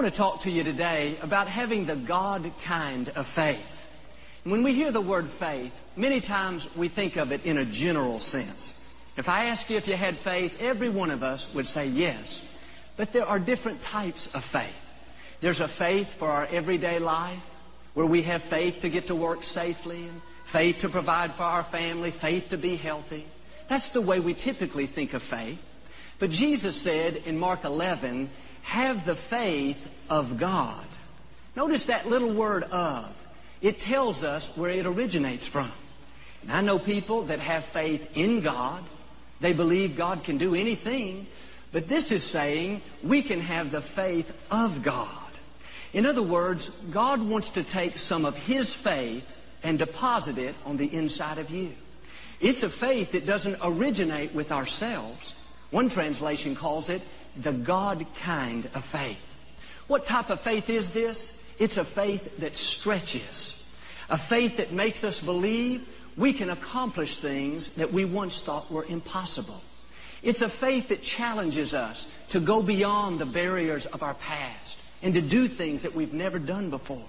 want to talk to you today about having the God kind of faith. When we hear the word faith, many times we think of it in a general sense. If I ask you if you had faith, every one of us would say yes. But there are different types of faith. There's a faith for our everyday life, where we have faith to get to work safely, and faith to provide for our family, faith to be healthy. That's the way we typically think of faith. But Jesus said in Mark 11, have the faith of God. Notice that little word of. It tells us where it originates from. And I know people that have faith in God. They believe God can do anything. But this is saying we can have the faith of God. In other words, God wants to take some of His faith and deposit it on the inside of you. It's a faith that doesn't originate with ourselves. One translation calls it the God kind of faith. What type of faith is this? It's a faith that stretches, a faith that makes us believe we can accomplish things that we once thought were impossible. It's a faith that challenges us to go beyond the barriers of our past and to do things that we've never done before.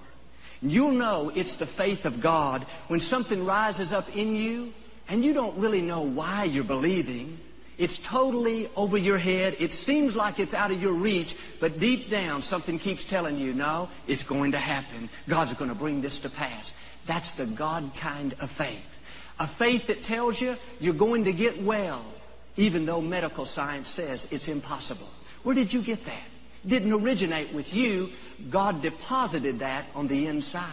You'll know it's the faith of God when something rises up in you and you don't really know why you're believing. It's totally over your head. It seems like it's out of your reach, but deep down something keeps telling you, no, it's going to happen. God's going to bring this to pass. That's the God kind of faith. A faith that tells you you're going to get well, even though medical science says it's impossible. Where did you get that? Didn't originate with you. God deposited that on the inside.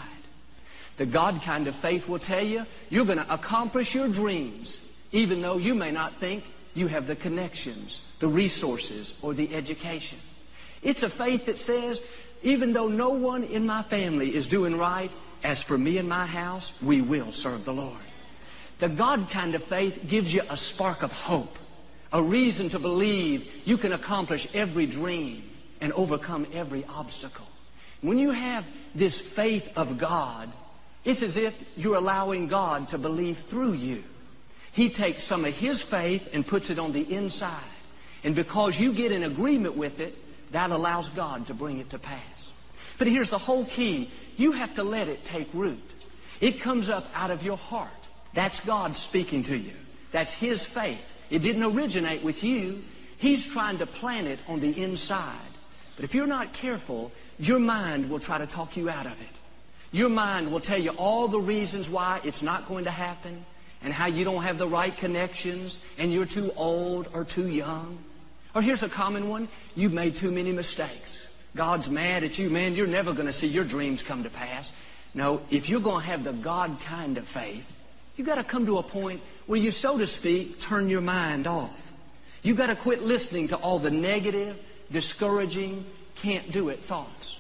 The God kind of faith will tell you you're going to accomplish your dreams, even though you may not think you have the connections, the resources, or the education. It's a faith that says, even though no one in my family is doing right, as for me and my house, we will serve the Lord. The God kind of faith gives you a spark of hope, a reason to believe you can accomplish every dream and overcome every obstacle. When you have this faith of God, it's as if you're allowing God to believe through you. He takes some of His faith and puts it on the inside. And because you get in agreement with it, that allows God to bring it to pass. But here's the whole key. You have to let it take root. It comes up out of your heart. That's God speaking to you. That's His faith. It didn't originate with you. He's trying to plant it on the inside. But if you're not careful, your mind will try to talk you out of it. Your mind will tell you all the reasons why it's not going to happen and how you don't have the right connections and you're too old or too young. Or here's a common one you've made too many mistakes. God's mad at you, man, you're never going to see your dreams come to pass. No, if you're going to have the God kind of faith, you've got to come to a point where you, so to speak, turn your mind off. You've got to quit listening to all the negative, discouraging, can't do it thoughts.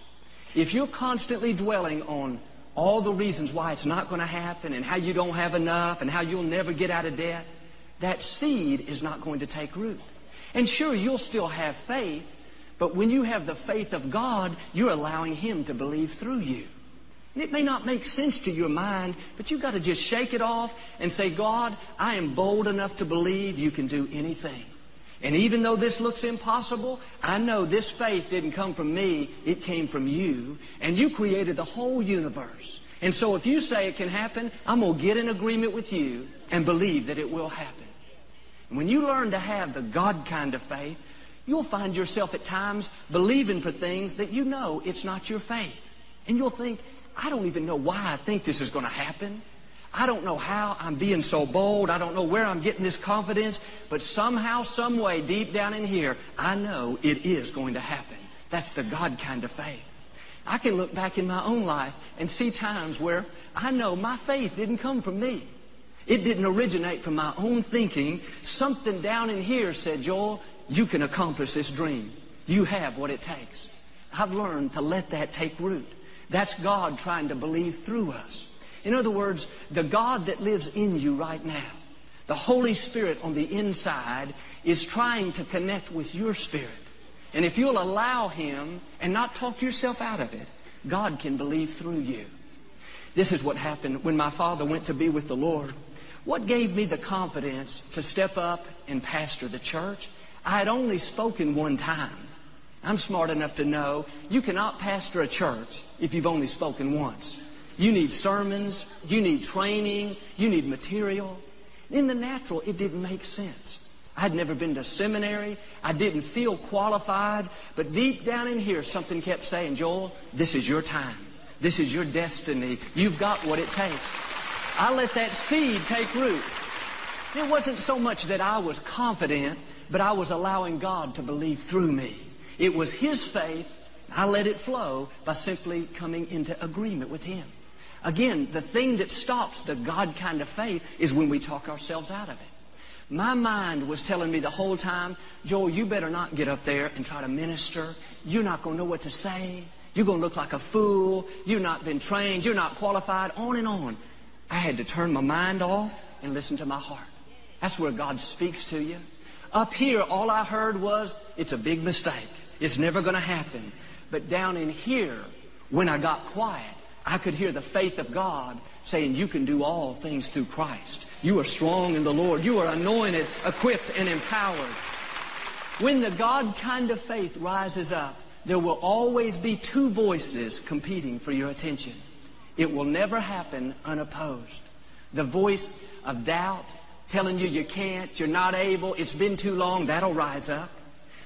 If you're constantly dwelling on all the reasons why it's not going to happen and how you don't have enough and how you'll never get out of debt, that seed is not going to take root. And sure, you'll still have faith, but when you have the faith of God, you're allowing Him to believe through you. And it may not make sense to your mind, but you've got to just shake it off and say, God, I am bold enough to believe you can do anything. And even though this looks impossible, I know this faith didn't come from me, it came from you. And you created the whole universe. And so if you say it can happen, I'm going to get in agreement with you and believe that it will happen. And when you learn to have the God kind of faith, you'll find yourself at times believing for things that you know it's not your faith. And you'll think, I don't even know why I think this is going to happen. I don't know how I'm being so bold. I don't know where I'm getting this confidence, but somehow, some way, deep down in here, I know it is going to happen. That's the God kind of faith. I can look back in my own life and see times where I know my faith didn't come from me. It didn't originate from my own thinking. Something down in here said, Joel, you can accomplish this dream. You have what it takes. I've learned to let that take root. That's God trying to believe through us. In other words, the God that lives in you right now, the Holy Spirit on the inside, is trying to connect with your spirit. And if you'll allow Him and not talk yourself out of it, God can believe through you. This is what happened when my father went to be with the Lord. What gave me the confidence to step up and pastor the church? I had only spoken one time. I'm smart enough to know you cannot pastor a church if you've only spoken once. You need sermons, you need training, you need material. In the natural, it didn't make sense. I'd never been to seminary. I didn't feel qualified. But deep down in here, something kept saying, Joel, this is your time. This is your destiny. You've got what it takes. I let that seed take root. It wasn't so much that I was confident, but I was allowing God to believe through me. It was His faith. I let it flow by simply coming into agreement with Him. Again, the thing that stops the God kind of faith is when we talk ourselves out of it. My mind was telling me the whole time, Joel, you better not get up there and try to minister. You're not going to know what to say. You're going to look like a fool. You've not been trained. You're not qualified. On and on. I had to turn my mind off and listen to my heart. That's where God speaks to you. Up here, all I heard was, it's a big mistake. It's never going to happen. But down in here, when I got quiet, I could hear the faith of God saying, You can do all things through Christ. You are strong in the Lord. You are anointed, equipped, and empowered. When the God kind of faith rises up, there will always be two voices competing for your attention. It will never happen unopposed. The voice of doubt telling you you can't, you're not able, it's been too long, that'll rise up.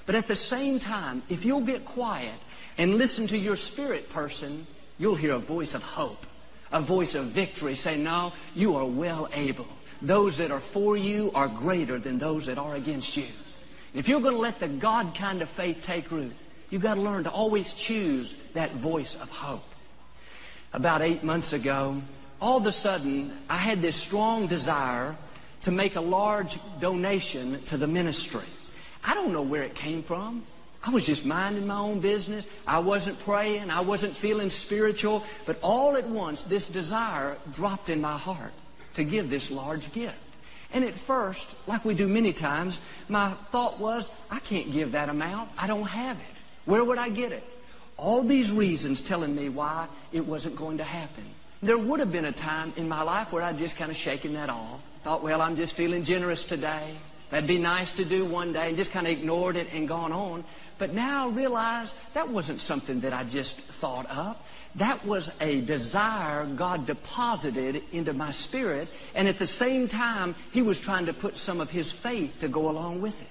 But at the same time, if you'll get quiet and listen to your spirit person, you'll hear a voice of hope, a voice of victory say, no, you are well able. Those that are for you are greater than those that are against you. And if you're going to let the God kind of faith take root, you've got to learn to always choose that voice of hope. About eight months ago, all of a sudden, I had this strong desire to make a large donation to the ministry. I don't know where it came from. I was just minding my own business. I wasn't praying. I wasn't feeling spiritual. But all at once, this desire dropped in my heart to give this large gift. And at first, like we do many times, my thought was, I can't give that amount. I don't have it. Where would I get it? All these reasons telling me why it wasn't going to happen. There would have been a time in my life where I'd just kind of shaken that off. Thought, well, I'm just feeling generous today. That'd be nice to do one day and just kind of ignored it and gone on. But now I realize that wasn't something that I just thought up. That was a desire God deposited into my spirit. And at the same time, He was trying to put some of His faith to go along with it.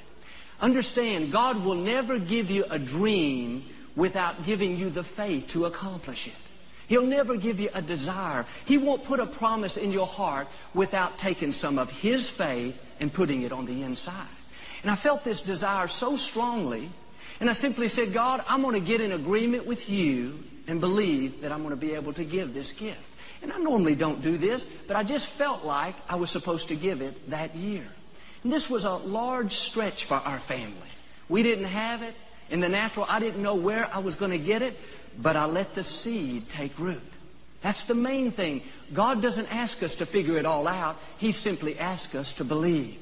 Understand, God will never give you a dream without giving you the faith to accomplish it. He'll never give you a desire. He won't put a promise in your heart without taking some of His faith and putting it on the inside. And I felt this desire so strongly and I simply said, God, I'm going to get in agreement with you and believe that I'm going to be able to give this gift. And I normally don't do this, but I just felt like I was supposed to give it that year. And this was a large stretch for our family. We didn't have it. In the natural, I didn't know where I was going to get it, but I let the seed take root. That's the main thing. God doesn't ask us to figure it all out. He simply asks us to believe.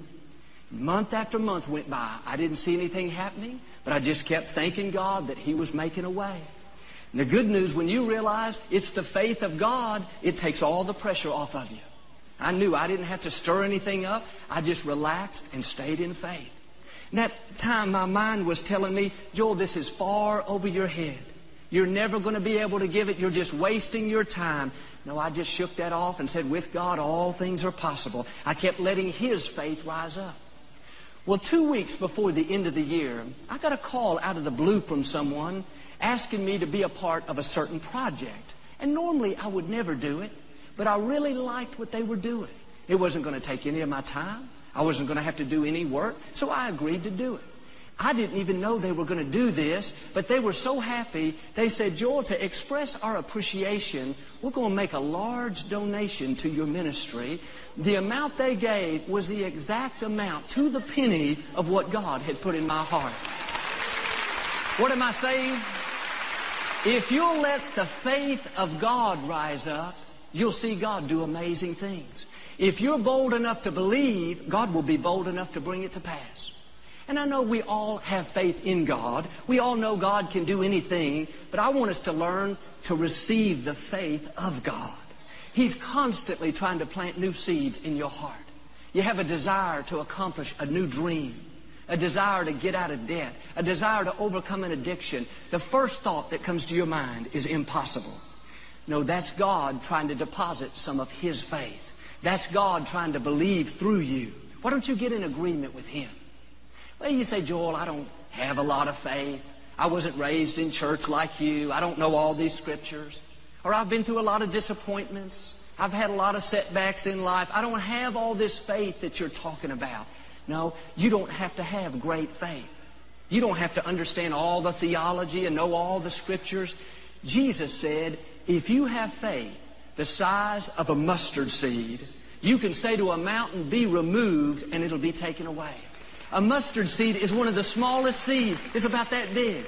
Month after month went by. I didn't see anything happening. But I just kept thanking God that He was making a way. And the good news, when you realize it's the faith of God, it takes all the pressure off of you. I knew I didn't have to stir anything up. I just relaxed and stayed in faith. And that time my mind was telling me, Joel, this is far over your head. You're never going to be able to give it. You're just wasting your time. No, I just shook that off and said, with God, all things are possible. I kept letting His faith rise up. Well, two weeks before the end of the year, I got a call out of the blue from someone asking me to be a part of a certain project. And normally I would never do it, but I really liked what they were doing. It wasn't going to take any of my time. I wasn't going to have to do any work, so I agreed to do it. I didn't even know they were going to do this, but they were so happy. They said, Joel, to express our appreciation, we're going to make a large donation to your ministry. The amount they gave was the exact amount to the penny of what God had put in my heart. What am I saying? If you'll let the faith of God rise up, you'll see God do amazing things. If you're bold enough to believe, God will be bold enough to bring it to pass. And I know we all have faith in God. We all know God can do anything, but I want us to learn to receive the faith of God. He's constantly trying to plant new seeds in your heart. You have a desire to accomplish a new dream, a desire to get out of debt, a desire to overcome an addiction, the first thought that comes to your mind is impossible. No, that's God trying to deposit some of His faith. That's God trying to believe through you. Why don't you get in agreement with Him? Well, you say, Joel, I don't have a lot of faith. I wasn't raised in church like you. I don't know all these scriptures. Or I've been through a lot of disappointments. I've had a lot of setbacks in life. I don't have all this faith that you're talking about. No, you don't have to have great faith. You don't have to understand all the theology and know all the scriptures. Jesus said, if you have faith the size of a mustard seed, you can say to a mountain, be removed, and it'll be taken away. A mustard seed is one of the smallest seeds. It's about that big.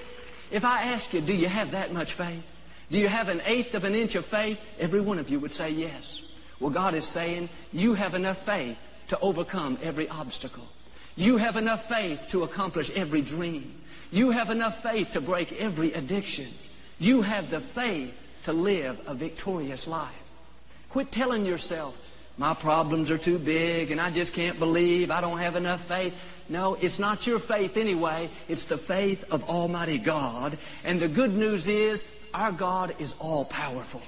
If I ask you, do you have that much faith? Do you have an eighth of an inch of faith? Every one of you would say yes. Well, God is saying, you have enough faith to overcome every obstacle. You have enough faith to accomplish every dream. You have enough faith to break every addiction. You have the faith to live a victorious life. Quit telling yourself, my problems are too big and I just can't believe I don't have enough faith. No, it's not your faith anyway. It's the faith of Almighty God. And the good news is our God is all powerful.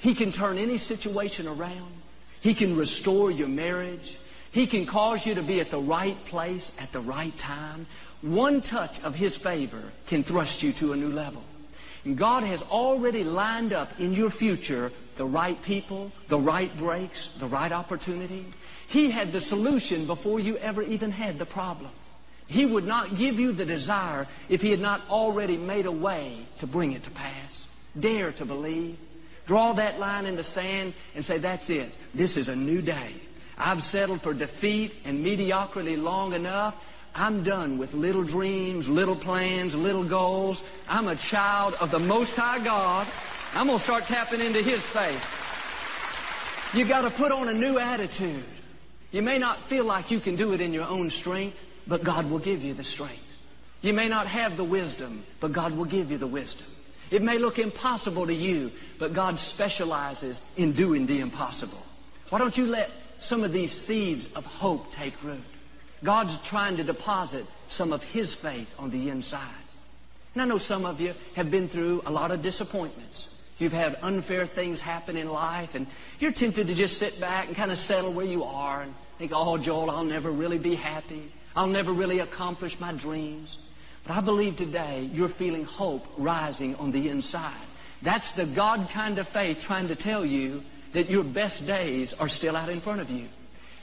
He can turn any situation around. He can restore your marriage. He can cause you to be at the right place at the right time. One touch of His favor can thrust you to a new level. God has already lined up in your future the right people, the right breaks, the right opportunity. He had the solution before you ever even had the problem. He would not give you the desire if He had not already made a way to bring it to pass. Dare to believe. Draw that line in the sand and say, that's it. This is a new day. I've settled for defeat and mediocrity long enough. I'm done with little dreams, little plans, little goals. I'm a child of the Most High God. I'm going to start tapping into His faith. You got to put on a new attitude. You may not feel like you can do it in your own strength, but God will give you the strength. You may not have the wisdom, but God will give you the wisdom. It may look impossible to you, but God specializes in doing the impossible. Why don't you let some of these seeds of hope take root? God's trying to deposit some of His faith on the inside. And I know some of you have been through a lot of disappointments. You've had unfair things happen in life, and you're tempted to just sit back and kind of settle where you are and think, oh, Joel, I'll never really be happy. I'll never really accomplish my dreams. But I believe today you're feeling hope rising on the inside. That's the God kind of faith trying to tell you that your best days are still out in front of you.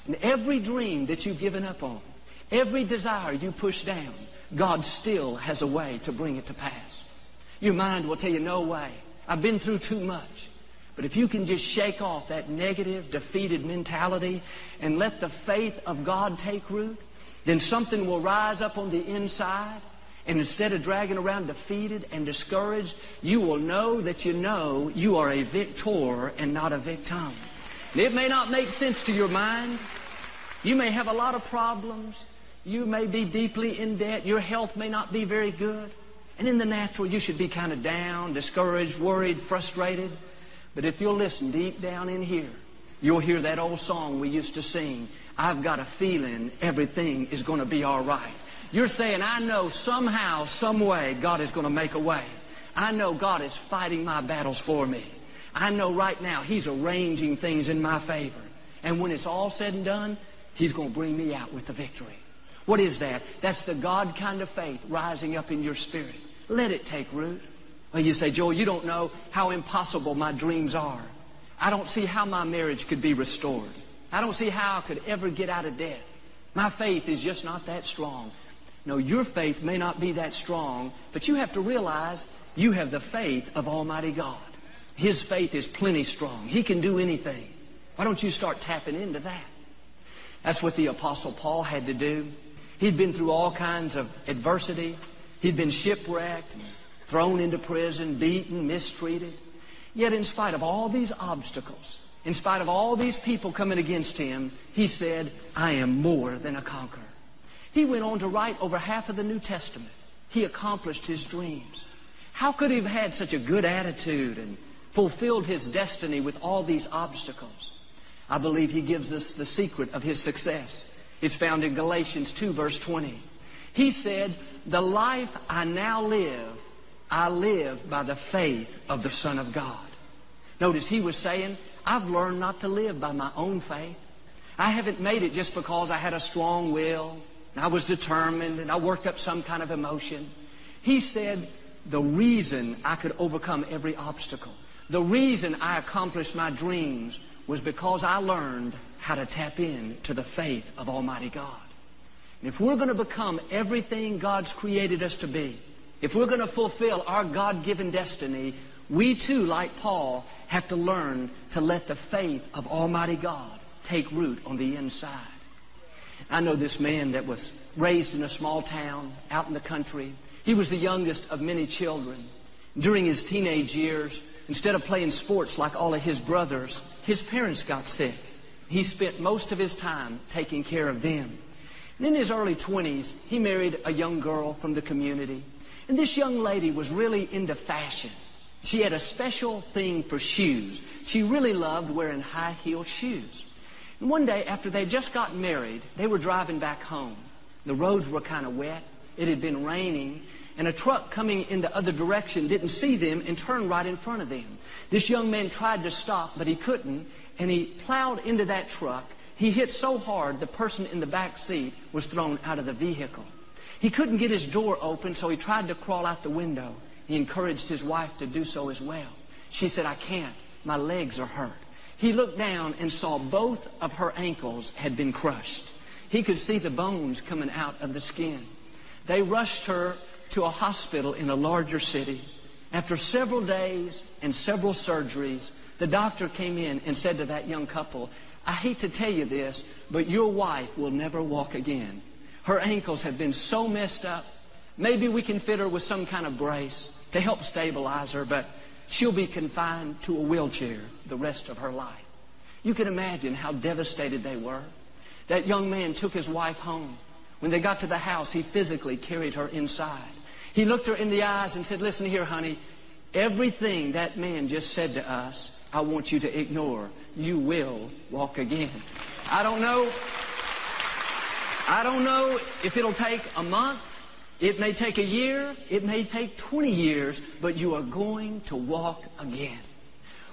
And every dream that you've given up on, every desire you push down, God still has a way to bring it to pass. Your mind will tell you, no way. I've been through too much. But if you can just shake off that negative, defeated mentality and let the faith of God take root, then something will rise up on the inside. And instead of dragging around defeated and discouraged, you will know that you know you are a victor and not a victim. It may not make sense to your mind. You may have a lot of problems. You may be deeply in debt. Your health may not be very good. And in the natural, you should be kind of down, discouraged, worried, frustrated. But if you'll listen deep down in here, you'll hear that old song we used to sing. I've got a feeling everything is going to be all right. You're saying, I know somehow, some way, God is going to make a way. I know God is fighting my battles for me. I know right now He's arranging things in my favor. And when it's all said and done, He's going to bring me out with the victory. What is that? That's the God kind of faith rising up in your spirit. Let it take root. Well, you say, Joel, you don't know how impossible my dreams are. I don't see how my marriage could be restored. I don't see how I could ever get out of debt. My faith is just not that strong. No, your faith may not be that strong, but you have to realize you have the faith of Almighty God. His faith is plenty strong. He can do anything. Why don't you start tapping into that? That's what the Apostle Paul had to do. He'd been through all kinds of adversity. He'd been shipwrecked, thrown into prison, beaten, mistreated. Yet in spite of all these obstacles, in spite of all these people coming against him, he said, I am more than a conqueror. He went on to write over half of the New Testament. He accomplished his dreams. How could he have had such a good attitude and fulfilled his destiny with all these obstacles? I believe he gives us the secret of his success. It's found in Galatians 2, verse 20. He said, The life I now live, I live by the faith of the Son of God. Notice he was saying, I've learned not to live by my own faith. I haven't made it just because I had a strong will, and I was determined, and I worked up some kind of emotion. He said, the reason I could overcome every obstacle, the reason I accomplished my dreams was because I learned how to tap in to the faith of Almighty God. And if we're going to become everything God's created us to be, if we're going to fulfill our God-given destiny, we too, like Paul, have to learn to let the faith of Almighty God take root on the inside. I know this man that was raised in a small town out in the country. He was the youngest of many children. During his teenage years, instead of playing sports like all of his brothers, his parents got sick. He spent most of his time taking care of them. And in his early 20s, he married a young girl from the community. And this young lady was really into fashion. She had a special thing for shoes. She really loved wearing high-heeled shoes. And one day, after they just got married, they were driving back home. The roads were kind of wet. It had been raining. And a truck coming in the other direction didn't see them and turned right in front of them. This young man tried to stop, but he couldn't. And he plowed into that truck. He hit so hard, the person in the back seat was thrown out of the vehicle. He couldn't get his door open, so he tried to crawl out the window. He encouraged his wife to do so as well. She said, I can't. My legs are hurt. He looked down and saw both of her ankles had been crushed. He could see the bones coming out of the skin. They rushed her to a hospital in a larger city. After several days and several surgeries, the doctor came in and said to that young couple, I hate to tell you this, but your wife will never walk again. Her ankles have been so messed up. Maybe we can fit her with some kind of brace to help stabilize her, but she'll be confined to a wheelchair the rest of her life. You can imagine how devastated they were. That young man took his wife home. When they got to the house, he physically carried her inside. He looked her in the eyes and said, Listen here, honey, everything that man just said to us, I want you to ignore. You will walk again. I don't know. I don't know if it'll take a month it may take a year, it may take 20 years, but you are going to walk again.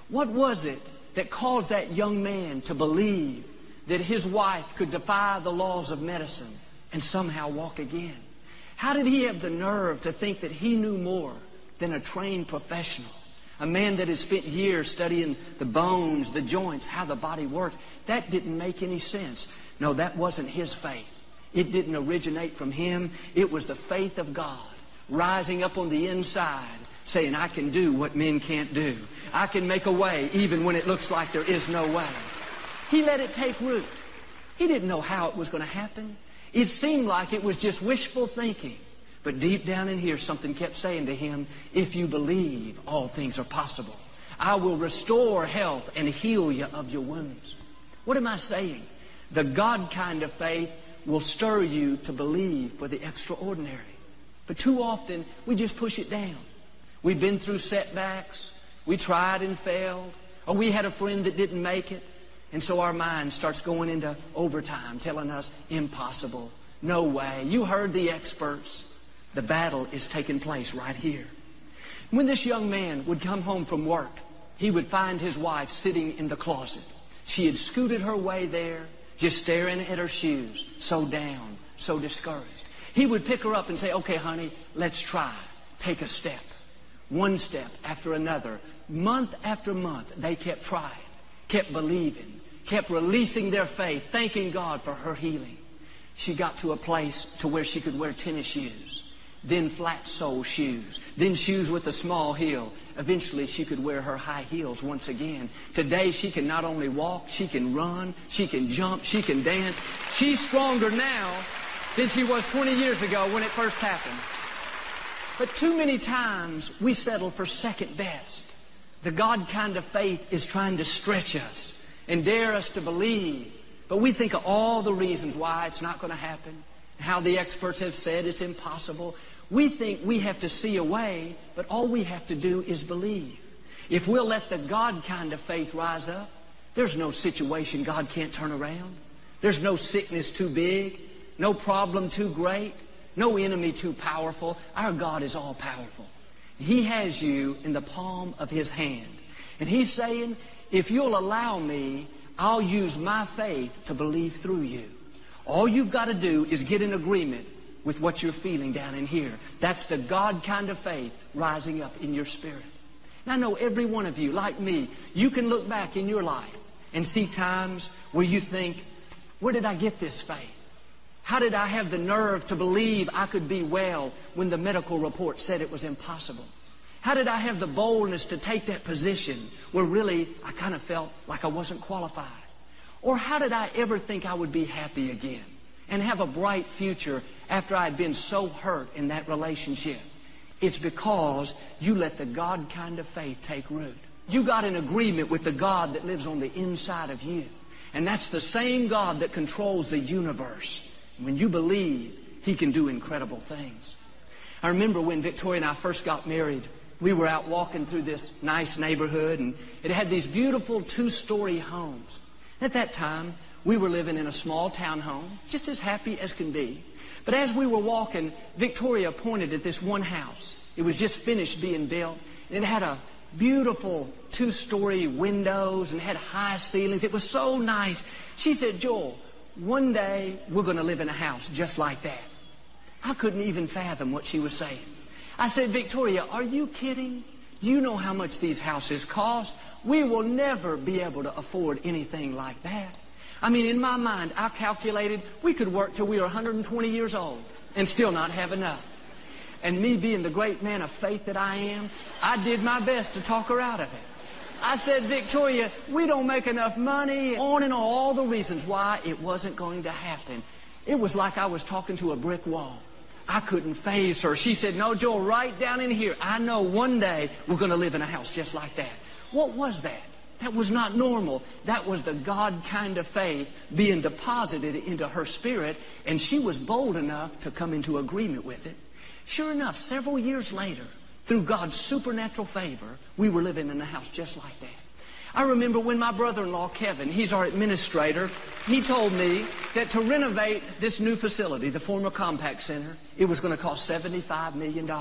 What was it that caused that young man to believe that his wife could defy the laws of medicine and somehow walk again? How did he have the nerve to think that he knew more than a trained professional? A man that has spent years studying the bones, the joints, how the body works. That didn't make any sense. No, that wasn't his faith. It didn't originate from him. It was the faith of God rising up on the inside saying, I can do what men can't do. I can make a way even when it looks like there is no way. He let it take root. He didn't know how it was going to happen. It seemed like it was just wishful thinking. But deep down in here, something kept saying to him, if you believe, all things are possible. I will restore health and heal you of your wounds. What am I saying? The God kind of faith will stir you to believe for the extraordinary. But too often, we just push it down. We've been through setbacks. We tried and failed. Or we had a friend that didn't make it. And so our mind starts going into overtime, telling us, impossible. No way. You heard the experts. The battle is taking place right here. When this young man would come home from work, he would find his wife sitting in the closet. She had scooted her way there just staring at her shoes, so down, so discouraged. He would pick her up and say, okay, honey, let's try. Take a step. One step after another. Month after month, they kept trying, kept believing, kept releasing their faith, thanking God for her healing. She got to a place to where she could wear tennis shoes, then flat sole shoes, then shoes with a small heel, Eventually, she could wear her high heels once again. Today, she can not only walk, she can run, she can jump, she can dance. She's stronger now than she was 20 years ago when it first happened. But too many times, we settle for second best. The God kind of faith is trying to stretch us and dare us to believe. But we think of all the reasons why it's not going to happen, how the experts have said it's impossible, we think we have to see a way, but all we have to do is believe. If we'll let the God kind of faith rise up, there's no situation God can't turn around. There's no sickness too big, no problem too great, no enemy too powerful. Our God is all powerful. He has you in the palm of His hand. And He's saying, if you'll allow me, I'll use my faith to believe through you. All you've got to do is get in agreement with what you're feeling down in here. That's the God kind of faith rising up in your spirit. And I know every one of you, like me, you can look back in your life and see times where you think, where did I get this faith? How did I have the nerve to believe I could be well when the medical report said it was impossible? How did I have the boldness to take that position where really I kind of felt like I wasn't qualified? Or how did I ever think I would be happy again and have a bright future after I had been so hurt in that relationship? It's because you let the God kind of faith take root. You got an agreement with the God that lives on the inside of you. And that's the same God that controls the universe. When you believe, He can do incredible things. I remember when Victoria and I first got married, we were out walking through this nice neighborhood, and it had these beautiful two-story homes. At that time, we were living in a small town home, just as happy as can be. But as we were walking, Victoria pointed at this one house. It was just finished being built. And it had a beautiful two-story windows and had high ceilings. It was so nice. She said, Joel, one day we're going to live in a house just like that. I couldn't even fathom what she was saying. I said, Victoria, are you kidding? Do you know how much these houses cost? We will never be able to afford anything like that. I mean, in my mind, I calculated we could work till we were 120 years old and still not have enough. And me being the great man of faith that I am, I did my best to talk her out of it. I said, Victoria, we don't make enough money, on and on, all the reasons why it wasn't going to happen. It was like I was talking to a brick wall. I couldn't faze her. She said, No, Joel, right down in here. I know one day we're going to live in a house just like that. What was that? That was not normal. That was the God kind of faith being deposited into her spirit, and she was bold enough to come into agreement with it. Sure enough, several years later, through God's supernatural favor, we were living in a house just like that. I remember when my brother-in-law, Kevin, he's our administrator, he told me that to renovate this new facility, the former Compaq Center, it was going to cost $75 million.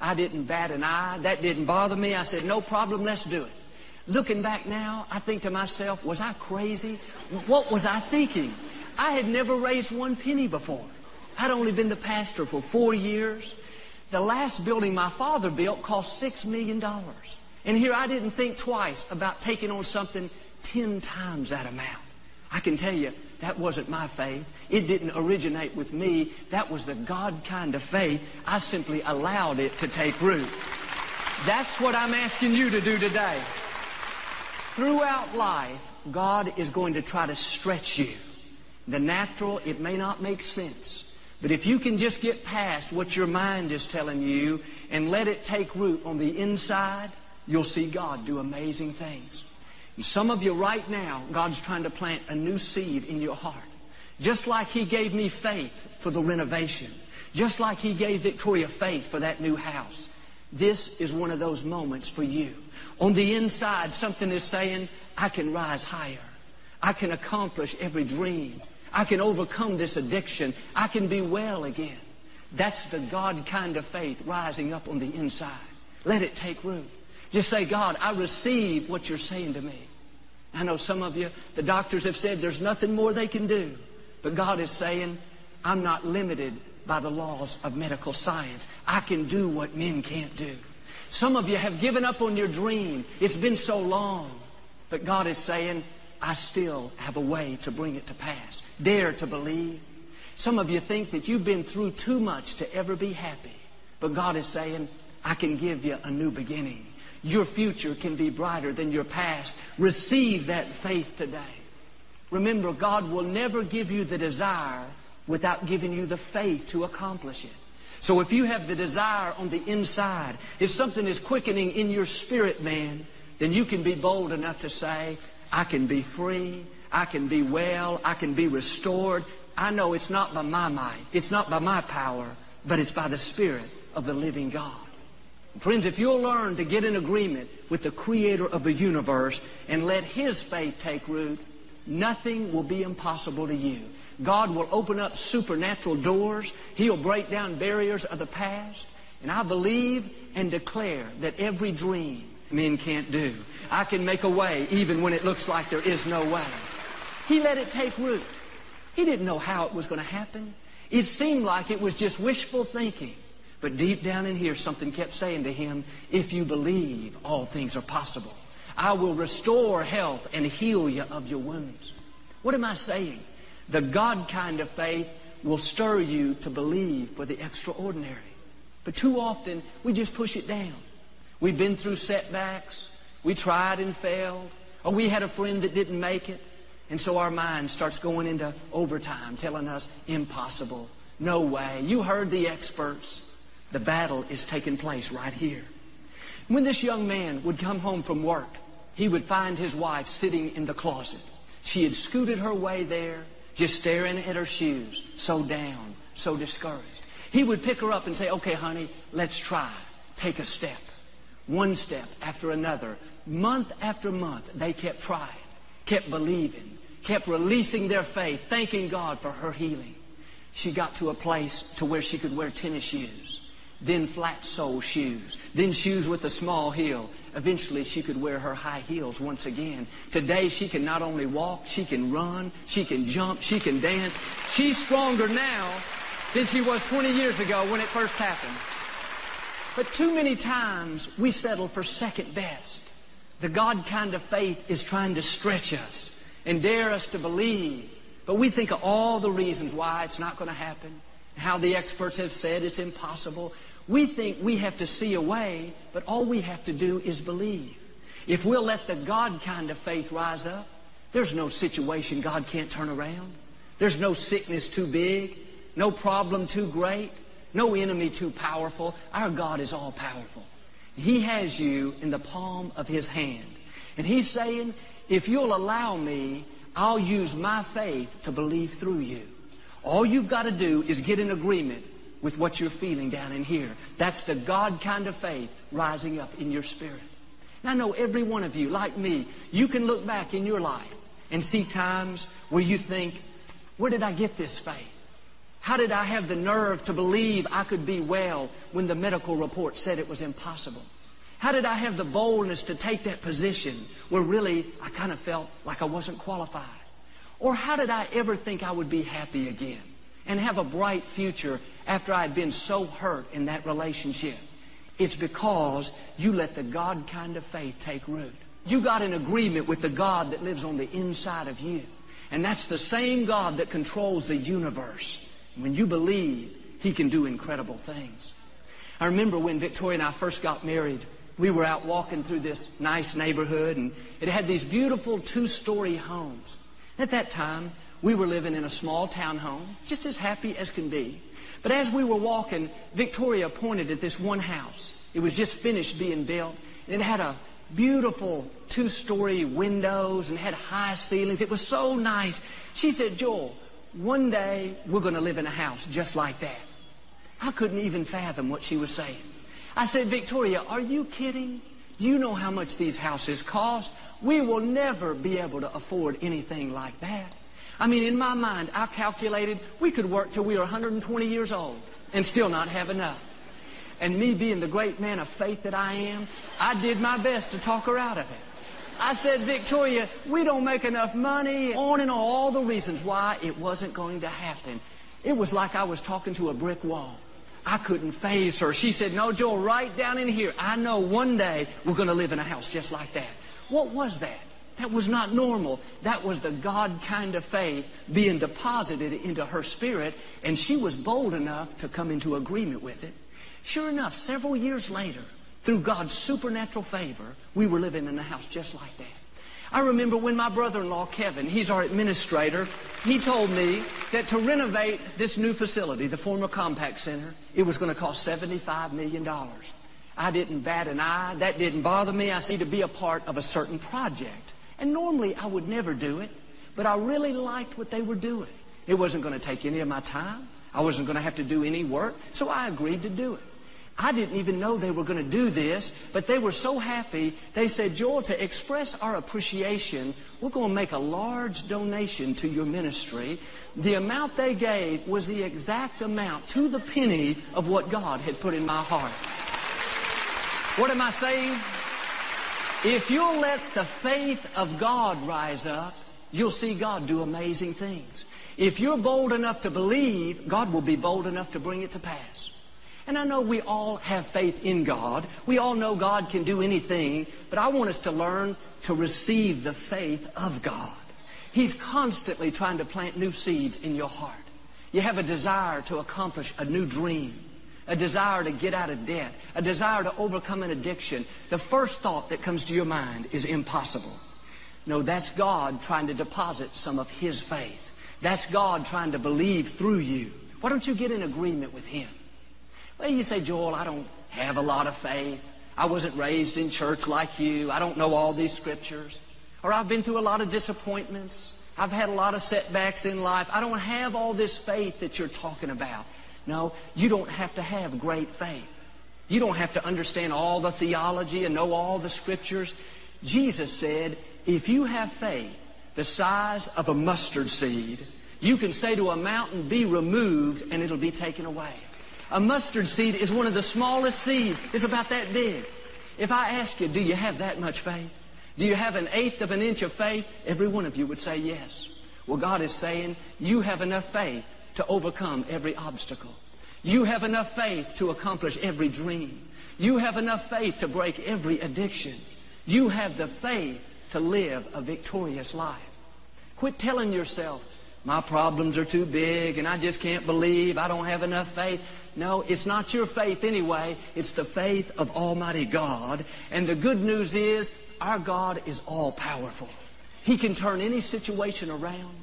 I didn't bat an eye. That didn't bother me. I said, no problem, let's do it. Looking back now, I think to myself, was I crazy? What was I thinking? I had never raised one penny before. I'd only been the pastor for four years. The last building my father built cost $6 million. And here I didn't think twice about taking on something 10 times that amount. I can tell you, that wasn't my faith. It didn't originate with me. That was the God kind of faith. I simply allowed it to take root. That's what I'm asking you to do today. Throughout life, God is going to try to stretch you. The natural, it may not make sense. But if you can just get past what your mind is telling you and let it take root on the inside, you'll see God do amazing things. And some of you right now, God's trying to plant a new seed in your heart. Just like He gave me faith for the renovation. Just like He gave Victoria faith for that new house. This is one of those moments for you. On the inside, something is saying, I can rise higher. I can accomplish every dream. I can overcome this addiction. I can be well again. That's the God kind of faith rising up on the inside. Let it take root. Just say, God, I receive what you're saying to me. I know some of you, the doctors have said there's nothing more they can do. But God is saying, I'm not limited by the laws of medical science. I can do what men can't do. Some of you have given up on your dream. It's been so long. But God is saying, I still have a way to bring it to pass. Dare to believe. Some of you think that you've been through too much to ever be happy. But God is saying, I can give you a new beginning. Your future can be brighter than your past. Receive that faith today. Remember, God will never give you the desire without giving you the faith to accomplish it. So if you have the desire on the inside, if something is quickening in your spirit, man, then you can be bold enough to say, I can be free, I can be well, I can be restored. I know it's not by my might, it's not by my power, but it's by the Spirit of the living God. Friends, if you'll learn to get in agreement with the Creator of the universe and let His faith take root, nothing will be impossible to you. God will open up supernatural doors. He'll break down barriers of the past. And I believe and declare that every dream men can't do, I can make a way even when it looks like there is no way. He let it take root. He didn't know how it was going to happen. It seemed like it was just wishful thinking. But deep down in here, something kept saying to him, if you believe, all things are possible. I will restore health and heal you of your wounds. What am I saying? The God kind of faith will stir you to believe for the extraordinary. But too often, we just push it down. We've been through setbacks. We tried and failed. Or we had a friend that didn't make it. And so our mind starts going into overtime, telling us, impossible, no way. You heard the experts. The battle is taking place right here. When this young man would come home from work, he would find his wife sitting in the closet. She had scooted her way there, just staring at her shoes, so down, so discouraged. He would pick her up and say, okay, honey, let's try. Take a step. One step after another. Month after month, they kept trying, kept believing, kept releasing their faith, thanking God for her healing. She got to a place to where she could wear tennis shoes, then flat sole shoes, then shoes with a small heel. Eventually she could wear her high heels once again. Today she can not only walk, she can run, she can jump, she can dance. She's stronger now than she was 20 years ago when it first happened. But too many times we settle for second best. The God kind of faith is trying to stretch us and dare us to believe. But we think of all the reasons why it's not going to happen, how the experts have said it's impossible. We think we have to see a way, but all we have to do is believe. If we'll let the God kind of faith rise up, there's no situation God can't turn around. There's no sickness too big, no problem too great, no enemy too powerful. Our God is all powerful. He has you in the palm of His hand. And He's saying, if you'll allow me, I'll use my faith to believe through you. All you've got to do is get in agreement with what you're feeling down in here. That's the God kind of faith rising up in your spirit. Now, I know every one of you, like me, you can look back in your life and see times where you think, where did I get this faith? How did I have the nerve to believe I could be well when the medical report said it was impossible? How did I have the boldness to take that position where really I kind of felt like I wasn't qualified? Or how did I ever think I would be happy again and have a bright future after I'd been so hurt in that relationship? It's because you let the God kind of faith take root. You got an agreement with the God that lives on the inside of you. And that's the same God that controls the universe. When you believe, He can do incredible things. I remember when Victoria and I first got married, we were out walking through this nice neighborhood, and it had these beautiful two-story homes. At that time, we were living in a small town home, just as happy as can be. But as we were walking, Victoria pointed at this one house. It was just finished being built, and it had a beautiful two-story windows and had high ceilings. It was so nice. She said, Joel, one day we're going to live in a house just like that. I couldn't even fathom what she was saying. I said, Victoria, are you kidding? You know how much these houses cost. We will never be able to afford anything like that. I mean, in my mind, I calculated we could work till we were 120 years old and still not have enough. And me being the great man of faith that I am, I did my best to talk her out of it. I said, Victoria, we don't make enough money, on and on, all the reasons why it wasn't going to happen. It was like I was talking to a brick wall. I couldn't faze her. She said, no, Joel, right down in here. I know one day we're going to live in a house just like that. What was that? That was not normal. That was the God kind of faith being deposited into her spirit, and she was bold enough to come into agreement with it. Sure enough, several years later, through God's supernatural favor, we were living in a house just like that. I remember when my brother-in-law, Kevin, he's our administrator, he told me that to renovate this new facility, the former Compaq Center, it was going to cost $75 million. I didn't bat an eye. That didn't bother me. I said to be a part of a certain project. And normally I would never do it, but I really liked what they were doing. It wasn't going to take any of my time. I wasn't going to have to do any work, so I agreed to do it. I didn't even know they were going to do this, but they were so happy. They said, Joel, to express our appreciation, we're going to make a large donation to your ministry. The amount they gave was the exact amount to the penny of what God had put in my heart. What am I saying? If you'll let the faith of God rise up, you'll see God do amazing things. If you're bold enough to believe, God will be bold enough to bring it to pass. And I know we all have faith in God. We all know God can do anything, but I want us to learn to receive the faith of God. He's constantly trying to plant new seeds in your heart. You have a desire to accomplish a new dream, a desire to get out of debt, a desire to overcome an addiction. The first thought that comes to your mind is impossible. No, that's God trying to deposit some of His faith. That's God trying to believe through you. Why don't you get in agreement with Him? Well, you say, Joel, I don't have a lot of faith. I wasn't raised in church like you. I don't know all these scriptures. Or I've been through a lot of disappointments. I've had a lot of setbacks in life. I don't have all this faith that you're talking about. No, you don't have to have great faith. You don't have to understand all the theology and know all the scriptures. Jesus said, if you have faith the size of a mustard seed, you can say to a mountain, be removed, and it'll be taken away. A mustard seed is one of the smallest seeds. It's about that big. If I ask you, do you have that much faith? Do you have an eighth of an inch of faith? Every one of you would say yes. Well, God is saying you have enough faith to overcome every obstacle. You have enough faith to accomplish every dream. You have enough faith to break every addiction. You have the faith to live a victorious life. Quit telling yourself, my problems are too big and I just can't believe I don't have enough faith. No, it's not your faith anyway. It's the faith of Almighty God. And the good news is our God is all powerful. He can turn any situation around.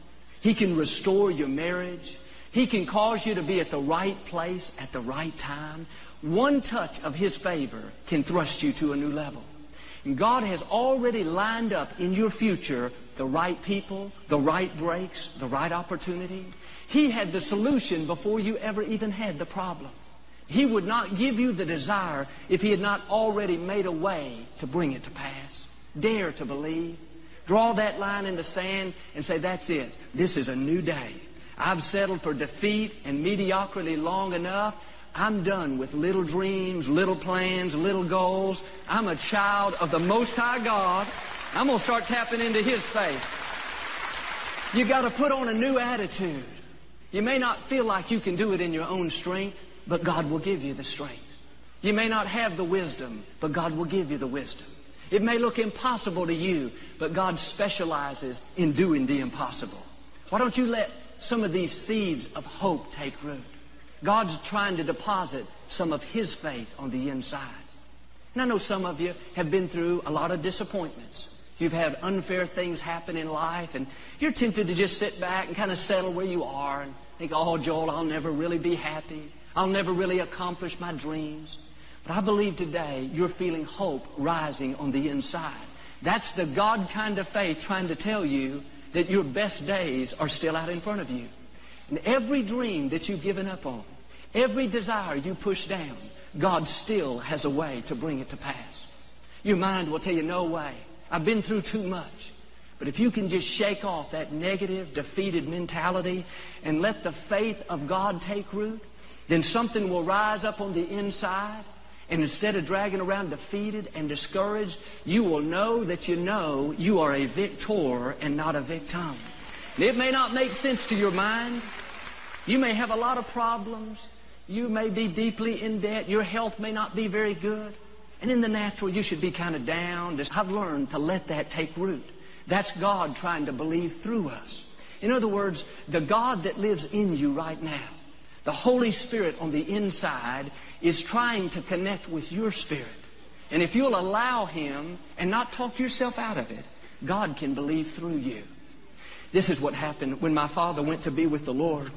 He can restore your marriage. He can cause you to be at the right place at the right time. One touch of His favor can thrust you to a new level. And God has already lined up in your future the right people, the right breaks, the right opportunity. He had the solution before you ever even had the problem. He would not give you the desire if He had not already made a way to bring it to pass. Dare to believe. Draw that line in the sand and say, that's it. This is a new day. I've settled for defeat and mediocrity long enough. I'm done with little dreams, little plans, little goals. I'm a child of the Most High God. I'm going to start tapping into His faith. You got to put on a new attitude. You may not feel like you can do it in your own strength, but God will give you the strength. You may not have the wisdom, but God will give you the wisdom. It may look impossible to you, but God specializes in doing the impossible. Why don't you let some of these seeds of hope take root? God's trying to deposit some of His faith on the inside. And I know some of you have been through a lot of disappointments. You've had unfair things happen in life, and you're tempted to just sit back and kind of settle where you are and think, oh, Joel, I'll never really be happy. I'll never really accomplish my dreams. But I believe today you're feeling hope rising on the inside. That's the God kind of faith trying to tell you that your best days are still out in front of you. And every dream that you've given up on, every desire you push down, God still has a way to bring it to pass. Your mind will tell you, no way. I've been through too much. But if you can just shake off that negative, defeated mentality and let the faith of God take root, then something will rise up on the inside. And instead of dragging around defeated and discouraged, you will know that you know you are a victor and not a victim. And it may not make sense to your mind. You may have a lot of problems. You may be deeply in debt. Your health may not be very good. And in the natural, you should be kind of down. I've learned to let that take root. That's God trying to believe through us. In other words, the God that lives in you right now, the Holy Spirit on the inside, is trying to connect with your spirit. And if you'll allow Him and not talk yourself out of it, God can believe through you. This is what happened when my father went to be with the Lord.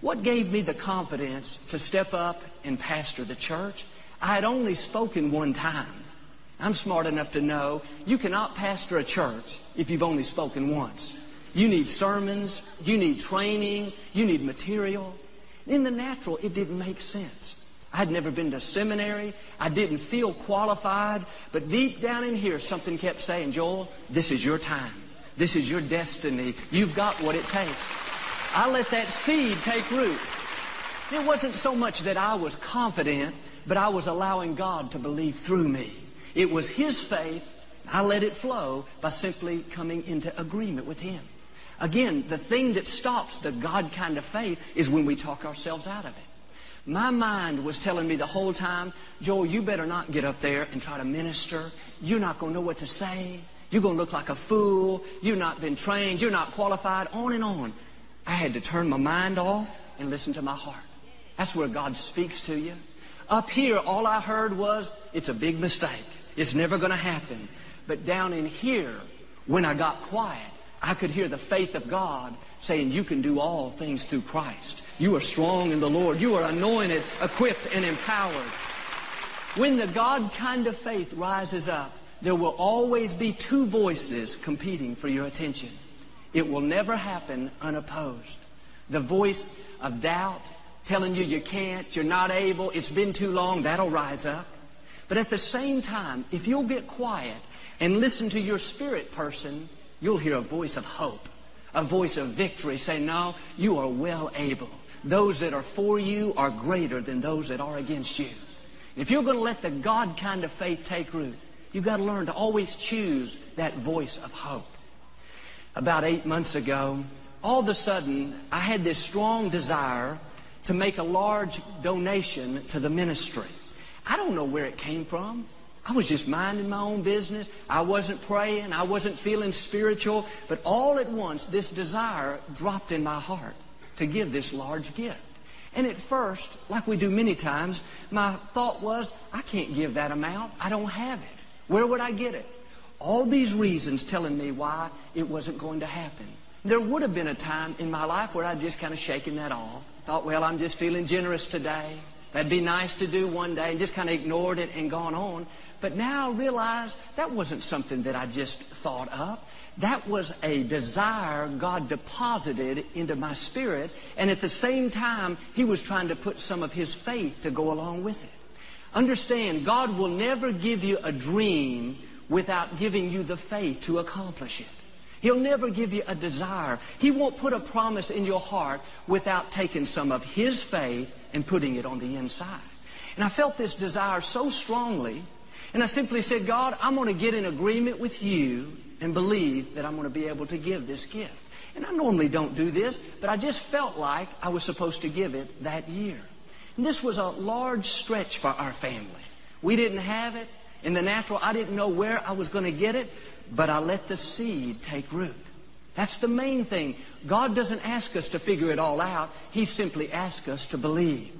What gave me the confidence to step up and pastor the church? I had only spoken one time. I'm smart enough to know you cannot pastor a church if you've only spoken once. You need sermons, you need training, you need material. In the natural, it didn't make sense. I'd never been to seminary. I didn't feel qualified. But deep down in here, something kept saying, Joel, this is your time. This is your destiny. You've got what it takes. I let that seed take root. It wasn't so much that I was confident, but I was allowing God to believe through me. It was His faith. I let it flow by simply coming into agreement with Him. Again, the thing that stops the God kind of faith is when we talk ourselves out of it. My mind was telling me the whole time, Joel, you better not get up there and try to minister. You're not going to know what to say. You're going to look like a fool. You've not been trained. You're not qualified. On and on. I had to turn my mind off and listen to my heart. That's where God speaks to you. Up here, all I heard was, it's a big mistake. It's never going to happen. But down in here, when I got quiet, I could hear the faith of God saying, you can do all things through Christ. You are strong in the Lord. You are anointed, equipped, and empowered. When the God kind of faith rises up, there will always be two voices competing for your attention. It will never happen unopposed. The voice of doubt telling you you can't, you're not able, it's been too long, that'll rise up. But at the same time, if you'll get quiet and listen to your spirit person, you'll hear a voice of hope, a voice of victory say, no, you are well able. Those that are for you are greater than those that are against you. And if you're going to let the God kind of faith take root, you've got to learn to always choose that voice of hope. About eight months ago, all of a sudden, I had this strong desire to make a large donation to the ministry. I don't know where it came from. I was just minding my own business. I wasn't praying. I wasn't feeling spiritual. But all at once, this desire dropped in my heart to give this large gift. And at first, like we do many times, my thought was, I can't give that amount. I don't have it. Where would I get it? All these reasons telling me why it wasn't going to happen. There would have been a time in my life where I'd just kind of shaken that off. Thought, well, I'm just feeling generous today. That'd be nice to do one day and just kind of ignored it and gone on. But now realize that wasn't something that I just thought up. That was a desire God deposited into my spirit, and at the same time, He was trying to put some of His faith to go along with it. Understand, God will never give you a dream without giving you the faith to accomplish it. He'll never give you a desire. He won't put a promise in your heart without taking some of His faith and putting it on the inside. And I felt this desire so strongly, and I simply said, God, I'm going to get in agreement with you and believe that I'm going to be able to give this gift. And I normally don't do this, but I just felt like I was supposed to give it that year. And this was a large stretch for our family. We didn't have it. In the natural, I didn't know where I was going to get it, but I let the seed take root. That's the main thing. God doesn't ask us to figure it all out. He simply asks us to believe.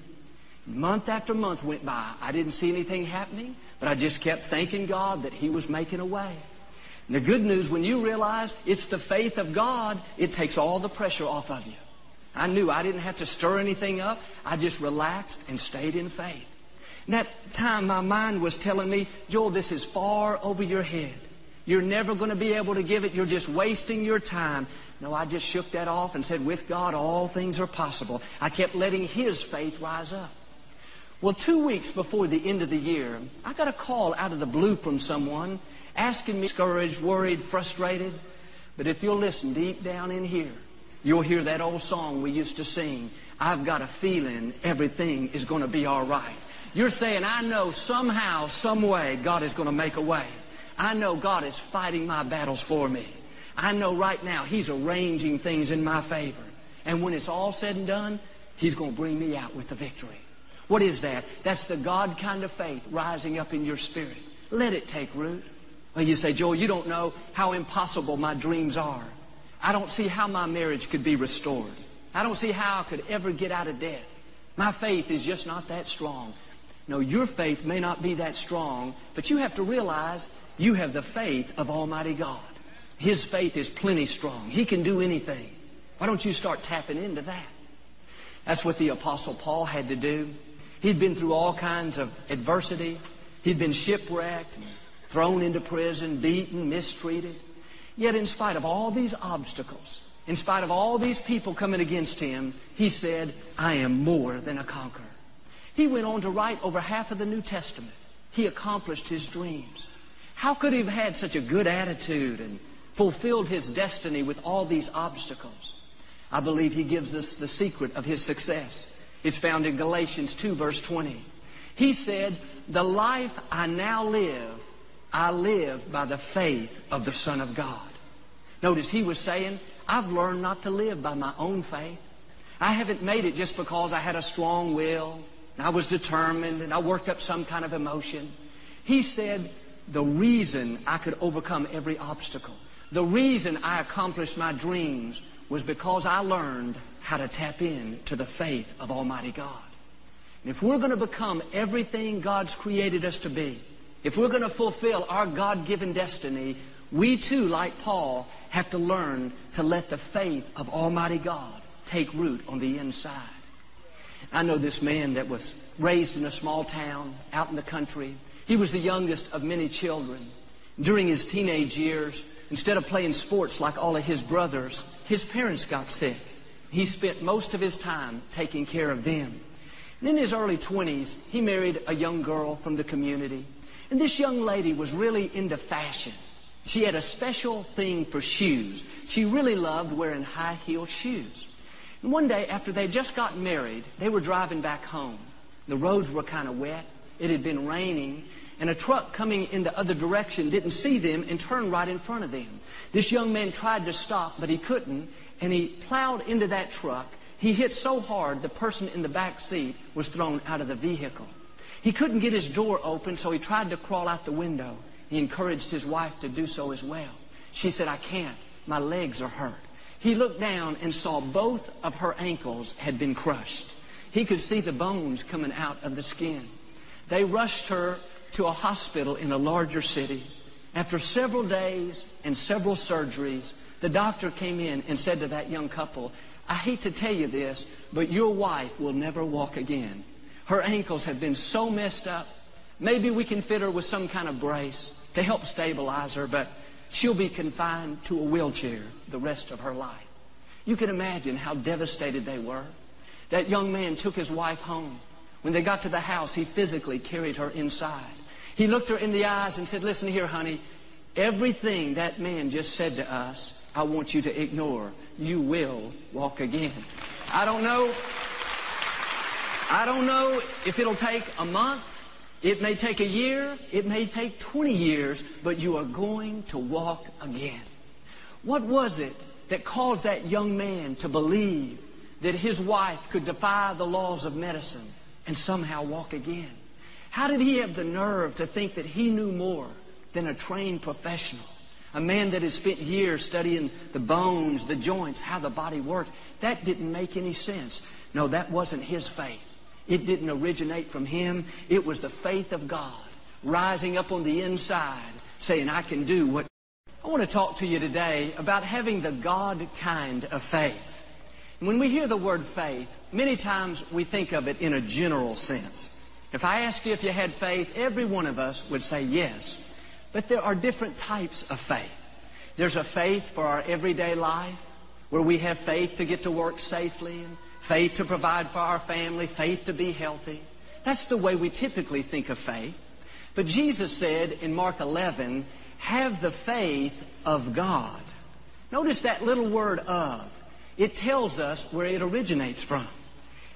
Month after month went by. I didn't see anything happening, but I just kept thanking God that He was making a way. And the good news, when you realize it's the faith of God, it takes all the pressure off of you. I knew I didn't have to stir anything up. I just relaxed and stayed in faith. And that time my mind was telling me, Joel, this is far over your head. You're never going to be able to give it. You're just wasting your time. No, I just shook that off and said, with God, all things are possible. I kept letting His faith rise up. Well, two weeks before the end of the year, I got a call out of the blue from someone asking me, discouraged, worried, frustrated. But if you'll listen deep down in here, you'll hear that old song we used to sing. I've got a feeling everything is going to be all right. You're saying, I know somehow, some way, God is going to make a way. I know God is fighting my battles for me. I know right now He's arranging things in my favor. And when it's all said and done, He's going to bring me out with the victory. What is that? That's the God kind of faith rising up in your spirit. Let it take root. Well, you say, Joel, you don't know how impossible my dreams are. I don't see how my marriage could be restored. I don't see how I could ever get out of debt. My faith is just not that strong. No, your faith may not be that strong, but you have to realize you have the faith of Almighty God. His faith is plenty strong. He can do anything. Why don't you start tapping into that? That's what the Apostle Paul had to do. He'd been through all kinds of adversity. He'd been shipwrecked thrown into prison, beaten, mistreated. Yet in spite of all these obstacles, in spite of all these people coming against him, he said, I am more than a conqueror. He went on to write over half of the New Testament. He accomplished his dreams. How could he have had such a good attitude and fulfilled his destiny with all these obstacles? I believe he gives us the secret of his success. It's found in Galatians 2 verse 20. He said, the life I now live, I live by the faith of the Son of God. Notice he was saying, I've learned not to live by my own faith. I haven't made it just because I had a strong will, and I was determined, and I worked up some kind of emotion. He said, the reason I could overcome every obstacle, the reason I accomplished my dreams was because I learned how to tap in to the faith of Almighty God. And if we're going to become everything God's created us to be, if we're going to fulfill our God-given destiny, we too, like Paul, have to learn to let the faith of Almighty God take root on the inside. I know this man that was raised in a small town out in the country. He was the youngest of many children. During his teenage years, instead of playing sports like all of his brothers, his parents got sick. He spent most of his time taking care of them. And in his early 20s, he married a young girl from the community. And this young lady was really into fashion. She had a special thing for shoes. She really loved wearing high-heeled shoes. And one day, after they just got married, they were driving back home. The roads were kind of wet. It had been raining. And a truck coming in the other direction didn't see them and turned right in front of them. This young man tried to stop, but he couldn't. And he plowed into that truck he hit so hard the person in the back seat was thrown out of the vehicle. He couldn't get his door open, so he tried to crawl out the window. He encouraged his wife to do so as well. She said, I can't. My legs are hurt. He looked down and saw both of her ankles had been crushed. He could see the bones coming out of the skin. They rushed her to a hospital in a larger city. After several days and several surgeries, the doctor came in and said to that young couple, I hate to tell you this, but your wife will never walk again. Her ankles have been so messed up. Maybe we can fit her with some kind of brace to help stabilize her, but she'll be confined to a wheelchair the rest of her life. You can imagine how devastated they were. That young man took his wife home. When they got to the house, he physically carried her inside. He looked her in the eyes and said, listen here, honey, everything that man just said to us, I want you to ignore you will walk again. I don't know. I don't know if it'll take a month. It may take a year. It may take 20 years, but you are going to walk again. What was it that caused that young man to believe that his wife could defy the laws of medicine and somehow walk again? How did he have the nerve to think that he knew more than a trained professional? A man that has spent years studying the bones, the joints, how the body works. That didn't make any sense. No, that wasn't his faith. It didn't originate from him. It was the faith of God rising up on the inside saying, I can do what. I want to talk to you today about having the God kind of faith. When we hear the word faith, many times we think of it in a general sense. If I asked you if you had faith, every one of us would say yes. But there are different types of faith. There's a faith for our everyday life, where we have faith to get to work safely, and faith to provide for our family, faith to be healthy. That's the way we typically think of faith. But Jesus said in Mark 11, have the faith of God. Notice that little word of. It tells us where it originates from.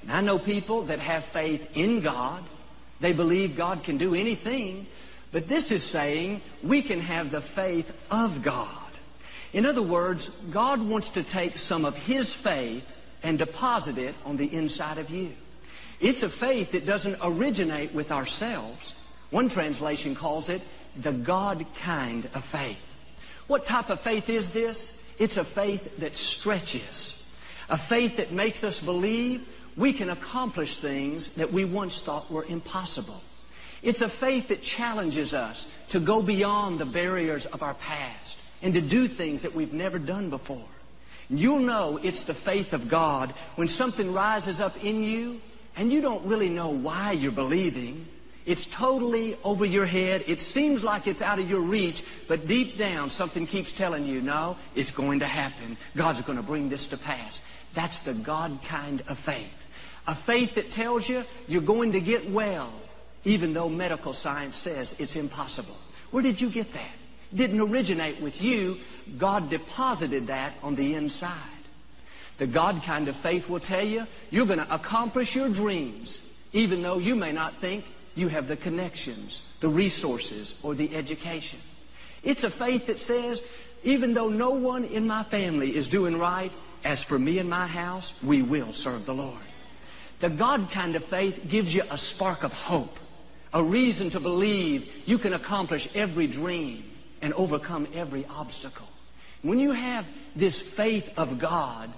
And I know people that have faith in God. They believe God can do anything. But this is saying we can have the faith of God. In other words, God wants to take some of His faith and deposit it on the inside of you. It's a faith that doesn't originate with ourselves. One translation calls it the God kind of faith. What type of faith is this? It's a faith that stretches. A faith that makes us believe we can accomplish things that we once thought were impossible. It's a faith that challenges us to go beyond the barriers of our past and to do things that we've never done before. You'll know it's the faith of God when something rises up in you and you don't really know why you're believing. It's totally over your head. It seems like it's out of your reach, but deep down something keeps telling you, no, it's going to happen. God's going to bring this to pass. That's the God kind of faith. A faith that tells you you're going to get well, even though medical science says it's impossible. Where did you get that? Didn't originate with you. God deposited that on the inside. The God kind of faith will tell you you're going to accomplish your dreams, even though you may not think you have the connections, the resources, or the education. It's a faith that says, even though no one in my family is doing right, as for me and my house, we will serve the Lord. The God kind of faith gives you a spark of hope, a reason to believe you can accomplish every dream and overcome every obstacle. When you have this faith of God,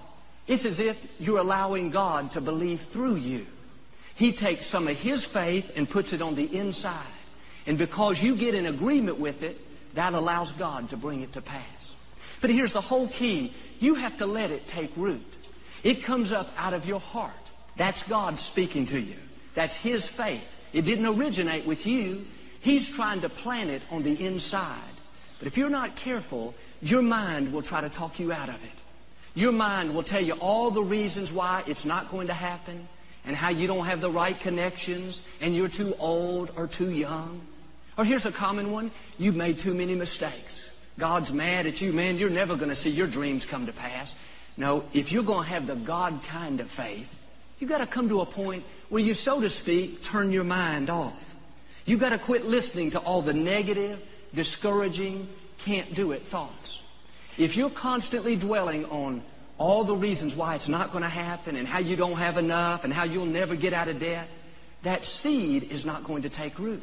it's as if you're allowing God to believe through you. He takes some of His faith and puts it on the inside. And because you get in agreement with it, that allows God to bring it to pass. But here's the whole key. You have to let it take root. It comes up out of your heart. That's God speaking to you. That's His faith. It didn't originate with you. He's trying to plant it on the inside. But if you're not careful, your mind will try to talk you out of it. Your mind will tell you all the reasons why it's not going to happen and how you don't have the right connections and you're too old or too young. Or here's a common one. You've made too many mistakes. God's mad at you. Man, you're never going to see your dreams come to pass. No, if you're going to have the God kind of faith, you've got to come to a point where you, so to speak, turn your mind off. You've got to quit listening to all the negative, discouraging, can't do it thoughts. If you're constantly dwelling on all the reasons why it's not going to happen and how you don't have enough and how you'll never get out of debt, that seed is not going to take root.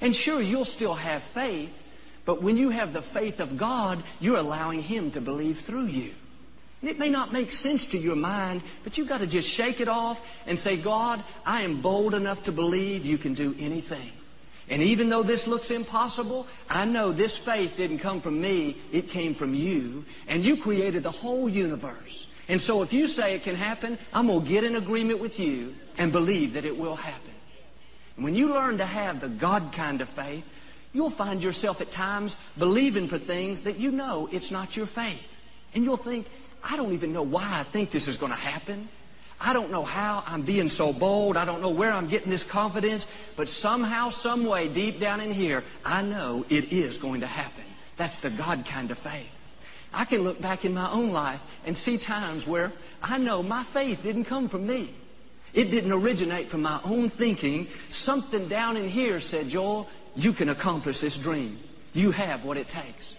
And sure, you'll still have faith, but when you have the faith of God, you're allowing Him to believe through you. And it may not make sense to your mind, but you've got to just shake it off and say, God, I am bold enough to believe you can do anything. And even though this looks impossible, I know this faith didn't come from me, it came from you. And you created the whole universe. And so if you say it can happen, I'm going to get in agreement with you and believe that it will happen. And when you learn to have the God kind of faith, you'll find yourself at times believing for things that you know it's not your faith. And you'll think, I don't even know why I think this is going to happen. I don't know how I'm being so bold. I don't know where I'm getting this confidence, but somehow, some way, deep down in here, I know it is going to happen. That's the God kind of faith. I can look back in my own life and see times where I know my faith didn't come from me. It didn't originate from my own thinking. Something down in here said, Joel, you can accomplish this dream. You have what it takes.